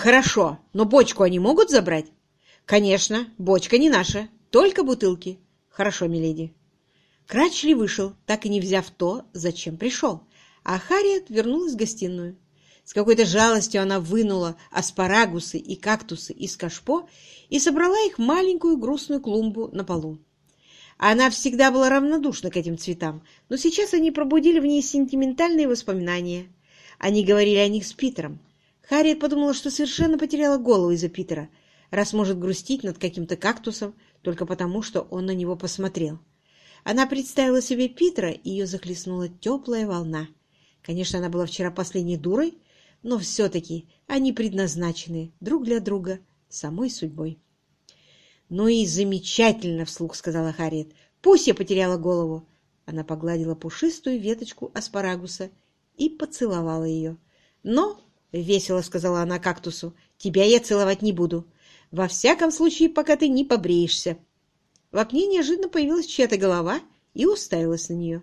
хорошо, но бочку они могут забрать?» «Конечно, бочка не наша, только бутылки». «Хорошо, миледи». Крачли вышел, так и не взяв то, зачем пришел, а Харриет вернулась в гостиную. С какой-то жалостью она вынула аспарагусы и кактусы из кашпо и собрала их в маленькую грустную клумбу на полу. Она всегда была равнодушна к этим цветам, но сейчас они пробудили в ней сентиментальные воспоминания. Они говорили о них с Питером. Харриет подумала, что совершенно потеряла голову из-за Питера, раз может грустить над каким-то кактусом только потому, что он на него посмотрел. Она представила себе Питера, и ее захлестнула теплая волна. Конечно, она была вчера последней дурой, но все-таки они предназначены друг для друга самой судьбой. «Ну и замечательно!» — вслух сказала Харриет. «Пусть я потеряла голову!» Она погладила пушистую веточку аспарагуса и поцеловала ее. «Но, — весело сказала она кактусу, — тебя я целовать не буду. Во всяком случае, пока ты не побреешься». В окне неожиданно появилась чья-то голова и уставилась на нее.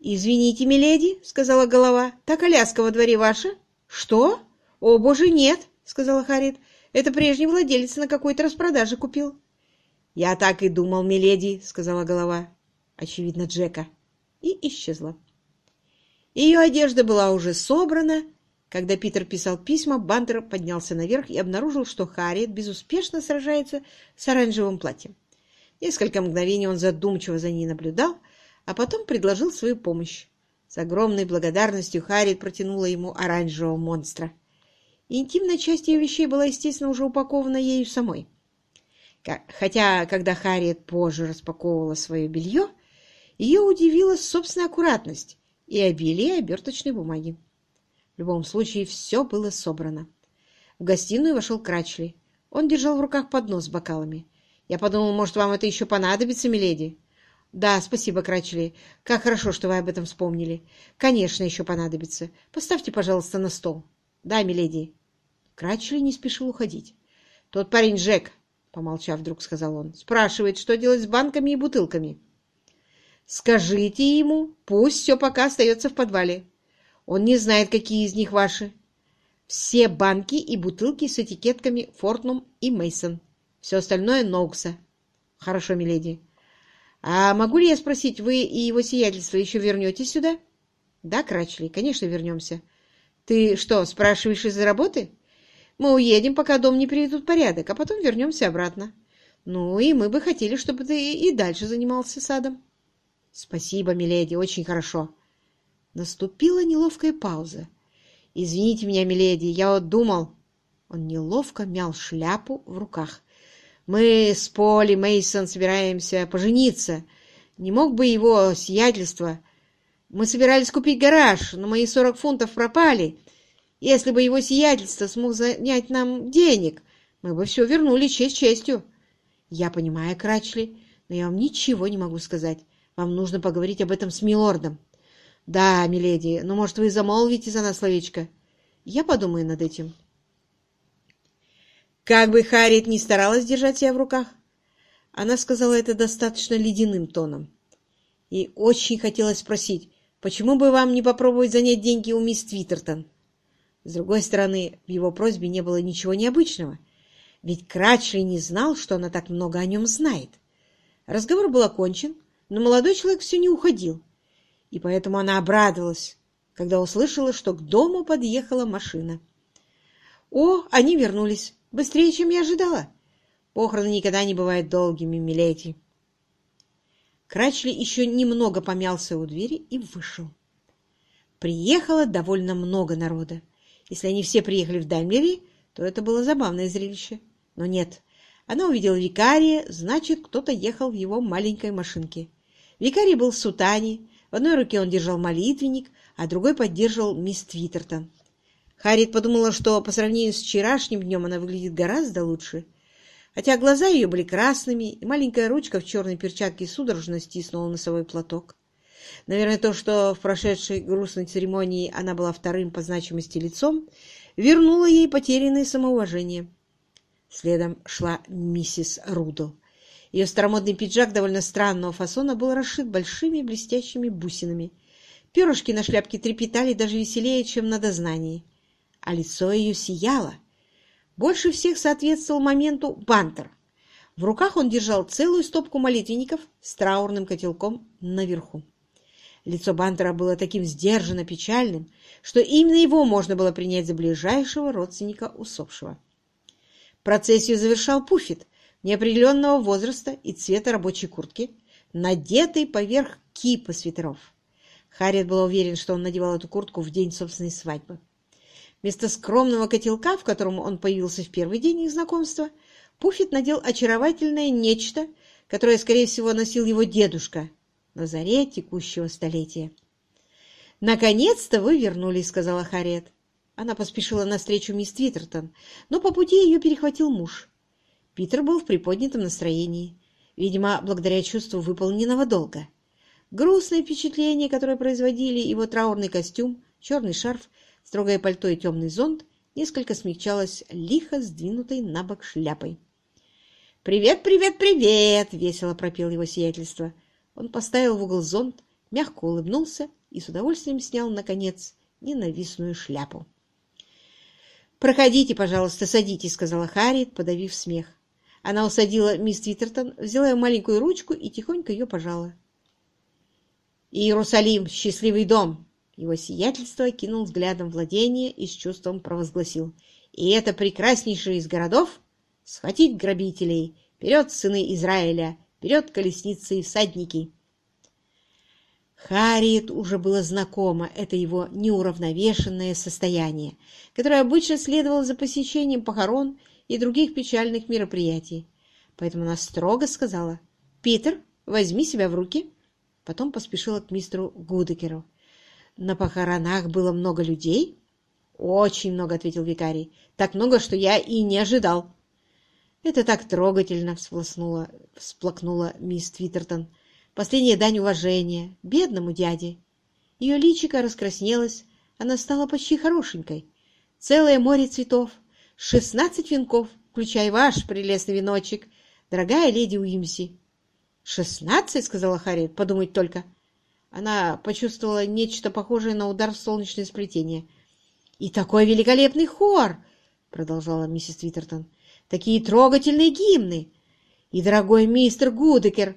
«Извините, миледи», — сказала голова, — «та коляска во дворе ваша?» «Что? О, боже, нет», — сказала Харриет. «Это прежний владелец на какой-то распродаже купил». «Я так и думал, миледи», — сказала голова. Очевидно, Джека. И исчезла. Ее одежда была уже собрана. Когда Питер писал письма, Бантер поднялся наверх и обнаружил, что Харриет безуспешно сражается с оранжевым платьем. Несколько мгновений он задумчиво за ней наблюдал, а потом предложил свою помощь. С огромной благодарностью Харриет протянула ему оранжевого монстра. интимная часть ее вещей была, естественно, уже упакована ею самой. Хотя, когда Харриет позже распаковывала свое белье, ее удивила собственная аккуратность и обилие оберточной бумаги. В любом случае, все было собрано. В гостиную вошел Крачли. Он держал в руках поднос с бокалами. Я подумал, может, вам это еще понадобится, миледи? Да, спасибо, Крачли. Как хорошо, что вы об этом вспомнили. Конечно, еще понадобится. Поставьте, пожалуйста, на стол. Да, миледи. Крачли не спешил уходить. Тот парень Джек, помолчав, вдруг сказал он, спрашивает, что делать с банками и бутылками. Скажите ему, пусть все пока остается в подвале. Он не знает, какие из них ваши. Все банки и бутылки с этикетками Фортнум и Мейсон. Все остальное Ноукса. Хорошо, миледи. «А могу ли я спросить, вы и его сиятельство еще вернетесь сюда?» «Да, Крачли, конечно, вернемся». «Ты что, спрашиваешь из-за работы?» «Мы уедем, пока дом не приведут порядок, а потом вернемся обратно. Ну, и мы бы хотели, чтобы ты и дальше занимался садом». «Спасибо, миледи, очень хорошо». Наступила неловкая пауза. «Извините меня, миледи, я вот думал...» Он неловко мял шляпу в руках. Мы с Поли Мейсон собираемся пожениться. Не мог бы его сиятельство... Мы собирались купить гараж, но мои сорок фунтов пропали. Если бы его сиятельство смог занять нам денег, мы бы все вернули честь честью. Я понимаю, Крачли, но я вам ничего не могу сказать. Вам нужно поговорить об этом с милордом. Да, миледи, но, может, вы замолвите за нас словечко? Я подумаю над этим. Как бы Харриет ни старалась держать себя в руках, она сказала это достаточно ледяным тоном. И очень хотелось спросить, почему бы вам не попробовать занять деньги у мисс Твиттертон? С другой стороны, в его просьбе не было ничего необычного, ведь Крачли не знал, что она так много о нем знает. Разговор был окончен, но молодой человек все не уходил, и поэтому она обрадовалась, когда услышала, что к дому подъехала машина. О, они вернулись! Быстрее, чем я ожидала. Похороны никогда не бывают долгими, миледи. Крачли еще немного помялся у двери и вышел. Приехало довольно много народа. Если они все приехали в Даймлере, то это было забавное зрелище. Но нет, она увидела викария, значит, кто-то ехал в его маленькой машинке. Викарий был в сутане, в одной руке он держал молитвенник, а другой поддерживал мисс Твиттертон. Харриет подумала, что по сравнению с вчерашним днем она выглядит гораздо лучше. Хотя глаза ее были красными, и маленькая ручка в черной перчатке судорожно стиснула носовой платок. Наверное, то, что в прошедшей грустной церемонии она была вторым по значимости лицом, вернуло ей потерянное самоуважение. Следом шла миссис Рудл. Ее старомодный пиджак довольно странного фасона был расшит большими блестящими бусинами. Перышки на шляпке трепетали даже веселее, чем на дознании. а лицо ее сияло. Больше всех соответствовал моменту Бантер. В руках он держал целую стопку молитвенников с траурным котелком наверху. Лицо Бантера было таким сдержанно печальным, что именно его можно было принять за ближайшего родственника усопшего. Процессию завершал Пуффит неопределенного возраста и цвета рабочей куртки, надетый поверх кипа свитеров. Харриет был уверен, что он надевал эту куртку в день собственной свадьбы. Вместо скромного котелка, в котором он появился в первый день их знакомства, Пуффит надел очаровательное нечто, которое, скорее всего, носил его дедушка на заре текущего столетия. «Наконец-то вы вернулись», — сказала Харриет. Она поспешила навстречу мисс Твиттертон, но по пути ее перехватил муж. Питер был в приподнятом настроении, видимо, благодаря чувству выполненного долга. Грустное впечатление, которое производили его траурный костюм, черный шарф, строгое пальто и темный зонт, несколько смягчалось лихо сдвинутой на бок шляпой. «Привет, привет, привет!» — весело пропел его сиятельство. Он поставил в угол зонт, мягко улыбнулся и с удовольствием снял, наконец, ненавистную шляпу. «Проходите, пожалуйста, садитесь», — сказала Харриет, подавив смех. Она усадила мисс Твиттертон, взяла ее маленькую ручку и тихонько ее пожала. «Иерусалим — счастливый дом!» Его сиятельство кинул взглядом владение и с чувством провозгласил. «И это прекраснейший из городов? Схватить грабителей! Вперед, сыны Израиля! Вперед, колесницы и всадники!» Харриет уже было знакомо это его неуравновешенное состояние, которое обычно следовало за посещением похорон и других печальных мероприятий. Поэтому она строго сказала «Питер, возьми себя в руки». Потом поспешила к мистеру Гудекеру. «На похоронах было много людей?» «Очень много», — ответил викарий. «Так много, что я и не ожидал». «Это так трогательно!» — всплакнула, всплакнула мисс Твиттертон. Последняя дань уважения бедному дяде. Ее личико раскраснелось, она стала почти хорошенькой. Целое море цветов, шестнадцать венков, включая ваш прелестный веночек, дорогая леди Уимси. «Шестнадцать?» — сказала Харриет. «Подумать только». Она почувствовала нечто похожее на удар в солнечное сплетение. «И такой великолепный хор!» — продолжала миссис Твиттертон. «Такие трогательные гимны! И, дорогой мистер Гудекер,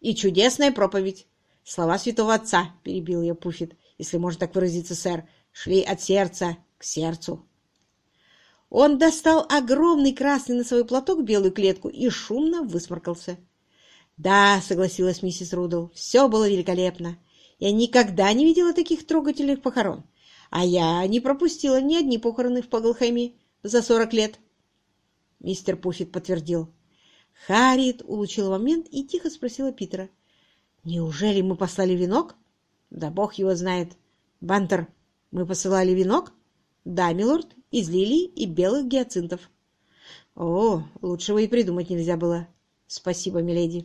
и чудесная проповедь. Слова святого отца, — перебил ее Пуфит, если можно так выразиться, сэр, шли от сердца к сердцу. Он достал огромный красный носовой платок, белую клетку, и шумно высморкался. «Да», — согласилась миссис Рудл, — «все было великолепно. Я никогда не видела таких трогательных похорон. А я не пропустила ни одни похороны в Паглхэме за сорок лет». Мистер Пуффит подтвердил. Харриет улучила момент и тихо спросила Питера. «Неужели мы послали венок?» «Да бог его знает. Бантер, мы посылали венок?» «Да, милорд, из лилий и белых гиацинтов». «О, лучшего и придумать нельзя было. Спасибо, миледи».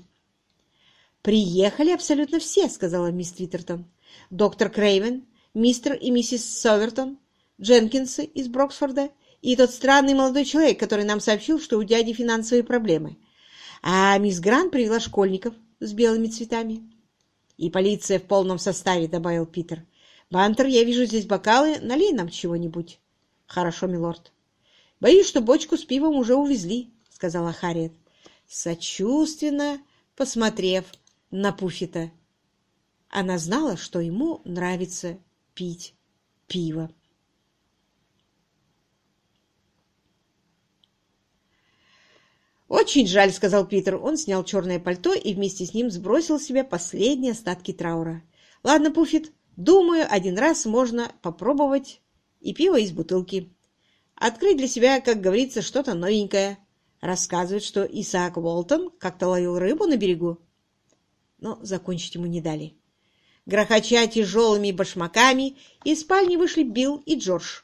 «Приехали абсолютно все», — сказала мисс Твиттертон. «Доктор Крейвен, мистер и миссис Совертон, Дженкинсы из Броксфорда и тот странный молодой человек, который нам сообщил, что у дяди финансовые проблемы. А мисс Гран привела школьников с белыми цветами. И полиция в полном составе, добавил Питер. Бантер, я вижу здесь бокалы, налей нам чего-нибудь. Хорошо, милорд. Боюсь, что бочку с пивом уже увезли, сказала Харриет, сочувственно посмотрев на Пуфита. Она знала, что ему нравится пить пиво. «Очень жаль», — сказал Питер. Он снял черное пальто и вместе с ним сбросил с себя последние остатки траура. «Ладно, Пуфит, думаю, один раз можно попробовать и пиво из бутылки. Открыть для себя, как говорится, что-то новенькое. Рассказывает, что Исаак Уолтон как-то ловил рыбу на берегу». Но закончить ему не дали. Грохоча тяжелыми башмаками, из спальни вышли Билл и Джордж.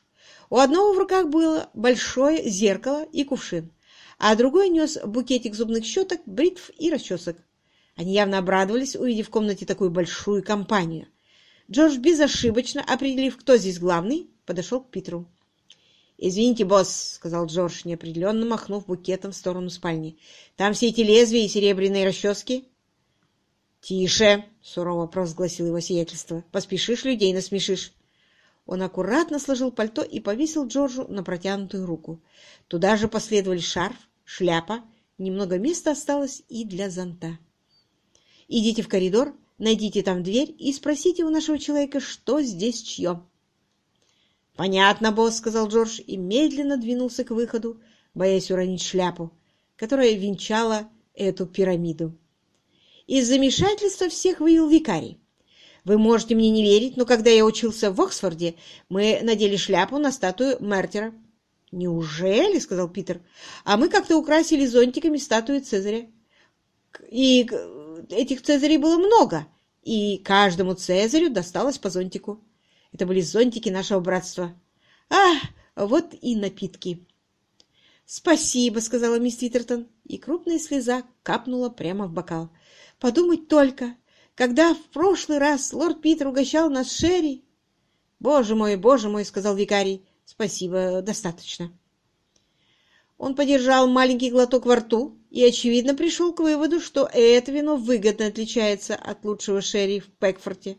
У одного в руках было большое зеркало и кувшин а другой нес букетик зубных щеток, бритв и расчесок. Они явно обрадовались, увидев в комнате такую большую компанию. Джордж, безошибочно определив, кто здесь главный, подошел к Питеру. «Извините, босс», — сказал Джордж, неопределенно махнув букетом в сторону спальни. «Там все эти лезвия и серебряные расчески». «Тише!» — сурово провозгласил его сиятельство. «Поспешишь, людей насмешишь». Он аккуратно сложил пальто и повесил Джорджу на протянутую руку. Туда же последовали шарф, шляпа, немного места осталось и для зонта. «Идите в коридор, найдите там дверь и спросите у нашего человека, что здесь чье». «Понятно, босс», — сказал Джордж и медленно двинулся к выходу, боясь уронить шляпу, которая венчала эту пирамиду. Из замешательства всех вывел викарий. Вы можете мне не верить, но когда я учился в Оксфорде, мы надели шляпу на статую Мертера. «Неужели?» — сказал Питер. «А мы как-то украсили зонтиками статую Цезаря. И этих Цезарей было много, и каждому Цезарю досталось по зонтику. Это были зонтики нашего братства. А, вот и напитки». «Спасибо», — сказала мисс Твиттертон, и крупная слеза капнула прямо в бокал. «Подумать только, когда в прошлый раз лорд Питер угощал нас Шерри...» «Боже мой, боже мой», — сказал викарий, — «спасибо, достаточно». Он подержал маленький глоток во рту и, очевидно, пришел к выводу, что это вино выгодно отличается от лучшего Шерри в Пекфорте.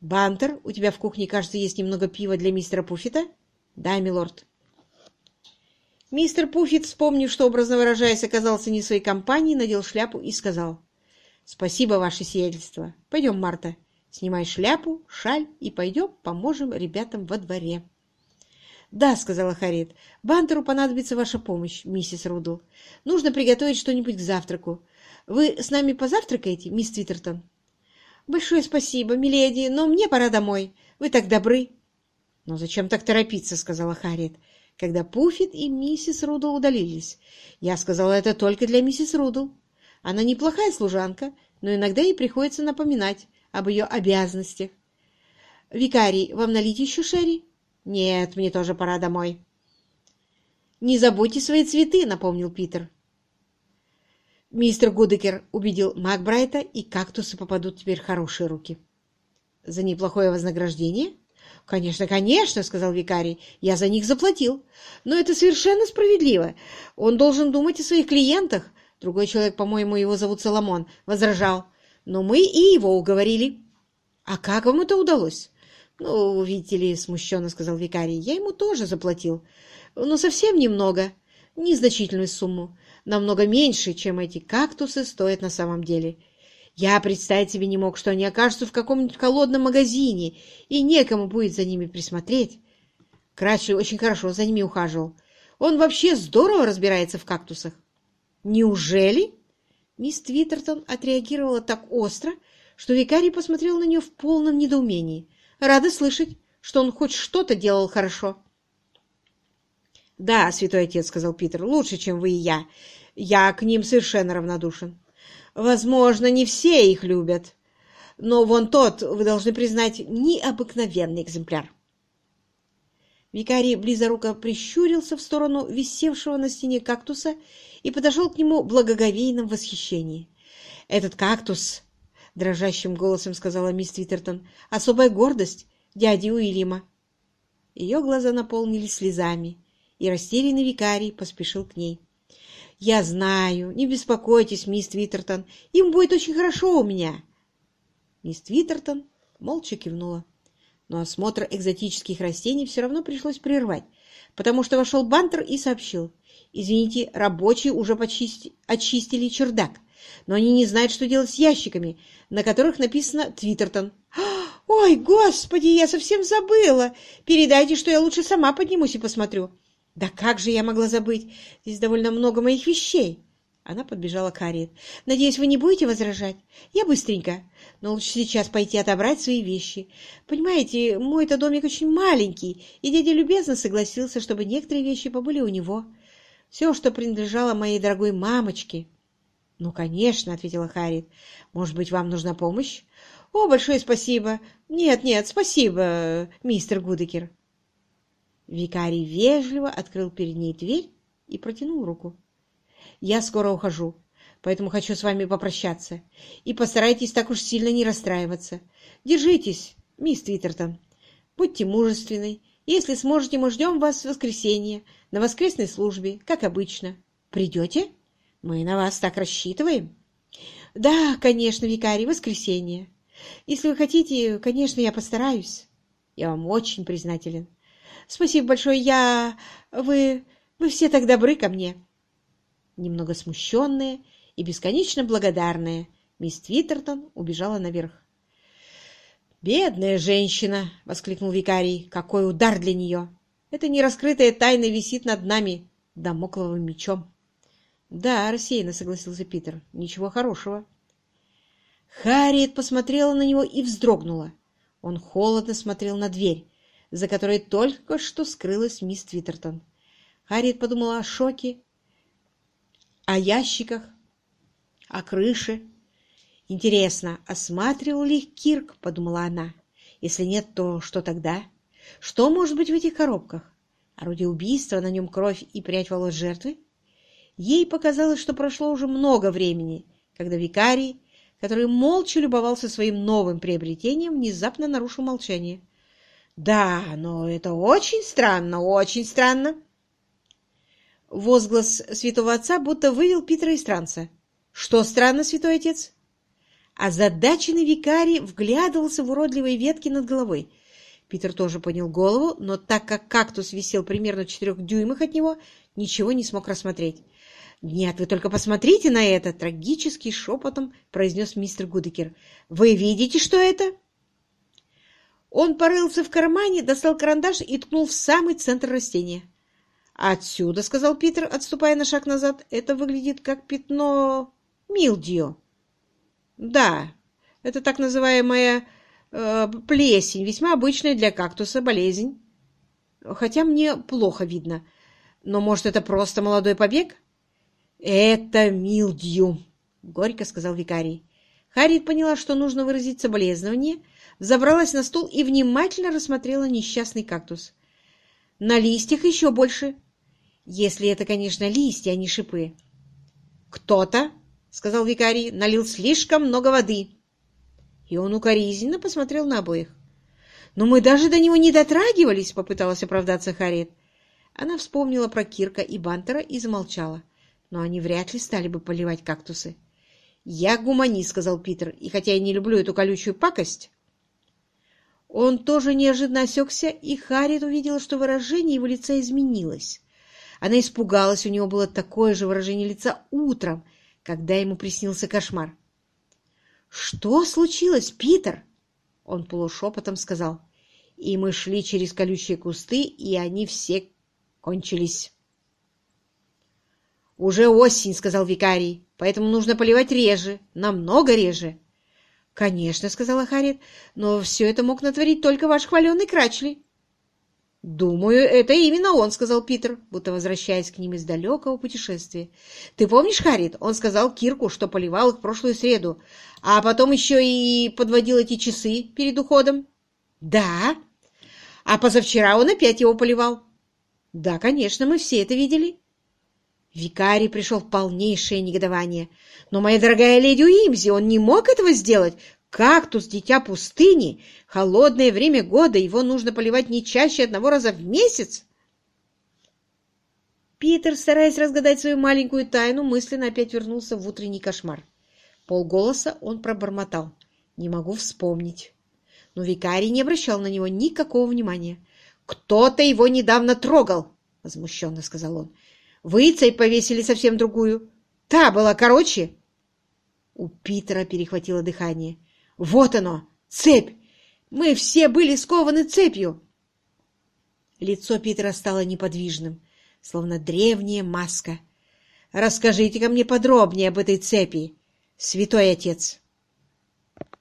«Бантер, у тебя в кухне, кажется, есть немного пива для мистера Пуффита?» «Да, милорд». Мистер Пуффит, вспомнив, что, образно выражаясь, оказался не в своей компании, надел шляпу и сказал, «Спасибо, ваше сиятельство. Пойдем, Марта, снимай шляпу, шаль и пойдем поможем ребятам во дворе». «Да», — сказала Харриет, — «Бантеру понадобится ваша помощь, миссис Рудл. Нужно приготовить что-нибудь к завтраку. Вы с нами позавтракаете, мисс Твиттертон?» «Большое спасибо, миледи, но мне пора домой. Вы так добры». «Но зачем так торопиться?» — сказала Харриет когда Пуффит и миссис Рудл удалились. Я сказала это только для миссис Рудл. Она неплохая служанка, но иногда ей приходится напоминать об ее обязанностях. «Викарий, вам налить еще шерри?» «Нет, мне тоже пора домой». «Не забудьте свои цветы», — напомнил Питер. Мистер Гудекер убедил Макбрайта, и кактусы попадут теперь в хорошие руки. «За неплохое вознаграждение?» «Конечно, конечно», — сказал викарий, — «я за них заплатил. Но это совершенно справедливо. Он должен думать о своих клиентах. Другой человек, по-моему, его зовут Соломон, возражал. Но мы и его уговорили». «А как вам это удалось?» «Ну, видите ли, смущенно сказал викарий, — я ему тоже заплатил. Но совсем немного, незначительную сумму, намного меньше, чем эти кактусы стоят на самом деле. Я представить себе не мог, что они окажутся в каком-нибудь холодном магазине, и некому будет за ними присмотреть. Крачли очень хорошо за ними ухаживал. Он вообще здорово разбирается в кактусах. Неужели? Мисс Твиттертон отреагировала так остро, что викарий посмотрел на нее в полном недоумении. Рада слышать, что он хоть что-то делал хорошо. «Да, святой отец», — сказал Питер, — «лучше, чем вы и я. Я к ним совершенно равнодушен. Возможно, не все их любят, но вон тот, вы должны признать, необыкновенный экземпляр. Викарий близоруко прищурился в сторону висевшего на стене кактуса и подошел к нему в благоговейном восхищении. «Этот кактус», — дрожащим голосом сказала мисс Твиттертон, — «особая гордость дяди Уильяма». Ее глаза наполнились слезами, и растерянный викарий поспешил к ней. «Я знаю. Не беспокойтесь, мисс Твиттертон. Им будет очень хорошо у меня». Мисс Твиттертон молча кивнула. Но осмотр экзотических растений все равно пришлось прервать, потому что вошел Бантер и сообщил. «Извините, рабочие уже почисти... очистили чердак, но они не знают, что делать с ящиками, на которых написано «Твиттертон». «Ой, господи, я совсем забыла! Передайте, что я лучше сама поднимусь и посмотрю. «Да как же я могла забыть? Здесь довольно много моих вещей!» Она подбежала к Харриет. «Надеюсь, вы не будете возражать? Я быстренько, но лучше сейчас пойти отобрать свои вещи. Понимаете, мой-то домик очень маленький, и дядя любезно согласился, чтобы некоторые вещи побыли у него. Все, что принадлежало моей дорогой мамочке». «Ну, конечно», — ответила Харриет. «Может быть, вам нужна помощь?» «О, большое спасибо!» «Нет, нет, спасибо, мистер Гудекер». Викарий вежливо открыл перед ней дверь и протянул руку. «Я скоро ухожу, поэтому хочу с вами попрощаться. И постарайтесь так уж сильно не расстраиваться. Держитесь, мисс Твиттертон. Будьте мужественной. Если сможете, мы ждем вас в воскресенье, на воскресной службе, как обычно. Придете? Мы на вас так рассчитываем». «Да, конечно, викарий, воскресенье. Если вы хотите, конечно, я постараюсь». Я вам очень признателен. Спасибо большое. Я... Вы... Вы все так добры ко мне. Немного смущенная и бесконечно благодарная, мисс Твиттертон убежала наверх. «Бедная женщина!» — воскликнул викарий. «Какой удар для нее! Эта нераскрытая тайна висит над нами домокловым мечом!» «Да, рассеянно согласился Питер. Ничего хорошего». Харриет посмотрела на него и вздрогнула. Он холодно смотрел на дверь, за которой только что скрылась мисс Твиттертон. Харриет подумала о шоке, о ящиках, о крыше. «Интересно, осматривал ли их Кирк?» — подумала она. «Если нет, то что тогда? Что может быть в этих коробках? Орудие убийства, на нем кровь и прядь волос жертвы?» Ей показалось, что прошло уже много времени, когда викарий который молча любовался своим новым приобретением, внезапно нарушил молчание. «Да, но это очень странно, очень странно!» Возглас святого отца будто вывел Питера из транса. «Что странно, святой отец?» Озадаченный викарий вглядывался в уродливые ветки над головой. Питер тоже поднял голову, но так как кактус висел примерно в четырех дюймах от него, ничего не смог рассмотреть. «Нет, вы только посмотрите на это!» — трагический шепотом произнес мистер Гудекер. «Вы видите, что это?» Он порылся в кармане, достал карандаш и ткнул в самый центр растения. «Отсюда», — сказал Питер, отступая на шаг назад, — «это выглядит как пятно милдио». «Да, это так называемая э, плесень, весьма обычная для кактуса болезнь. Хотя мне плохо видно. Но, может, это просто молодой побег?» «Это милдью», — горько сказал викарий. Харриет поняла, что нужно выразить соболезнование, забралась на стул и внимательно рассмотрела несчастный кактус. На листьях еще больше. Если это, конечно, листья, а не шипы. «Кто-то», — сказал викарий, — «налил слишком много воды». И он укоризненно посмотрел на обоих. «Но мы даже до него не дотрагивались», — попыталась оправдаться Харриет. Она вспомнила про Кирка и Бантера и замолчала но они вряд ли стали бы поливать кактусы. «Я гуманист», — сказал Питер, — «и хотя я не люблю эту колючую пакость...» Он тоже неожиданно осекся, и Харриет увидела, что выражение его лица изменилось. Она испугалась, у него было такое же выражение лица утром, когда ему приснился кошмар. «Что случилось, Питер?» Он полушепотом сказал. И мы шли через колючие кусты, и они все кончились. «Уже осень», — сказал викарий, — «поэтому нужно поливать реже, намного реже». «Конечно», — сказала Харриет, — «но все это мог натворить только ваш хваленый Крачли». «Думаю, это именно он», — сказал Питер, будто возвращаясь к ним из далекого путешествия. «Ты помнишь, Харриет, он сказал Кирку, что поливал их в прошлую среду, а потом еще и подводил эти часы перед уходом?» «Да. А позавчера он опять его поливал?» «Да, конечно, мы все это видели». Викарий пришел в полнейшее негодование. «Но, моя дорогая леди Уимзи, он не мог этого сделать. Кактус — дитя пустыни. Холодное время года, его нужно поливать не чаще одного раза в месяц». Питер, стараясь разгадать свою маленькую тайну, мысленно опять вернулся в утренний кошмар. Полголоса он пробормотал. «Не могу вспомнить». Но викарий не обращал на него никакого внимания. «Кто-то его недавно трогал!» — возмущенно сказал он. Вы цепь повесили совсем другую. Та была короче. У Питера перехватило дыхание. Вот оно, цепь! Мы все были скованы цепью. Лицо Питера стало неподвижным, словно древняя маска. «Расскажите-ка мне подробнее об этой цепи, святой отец!»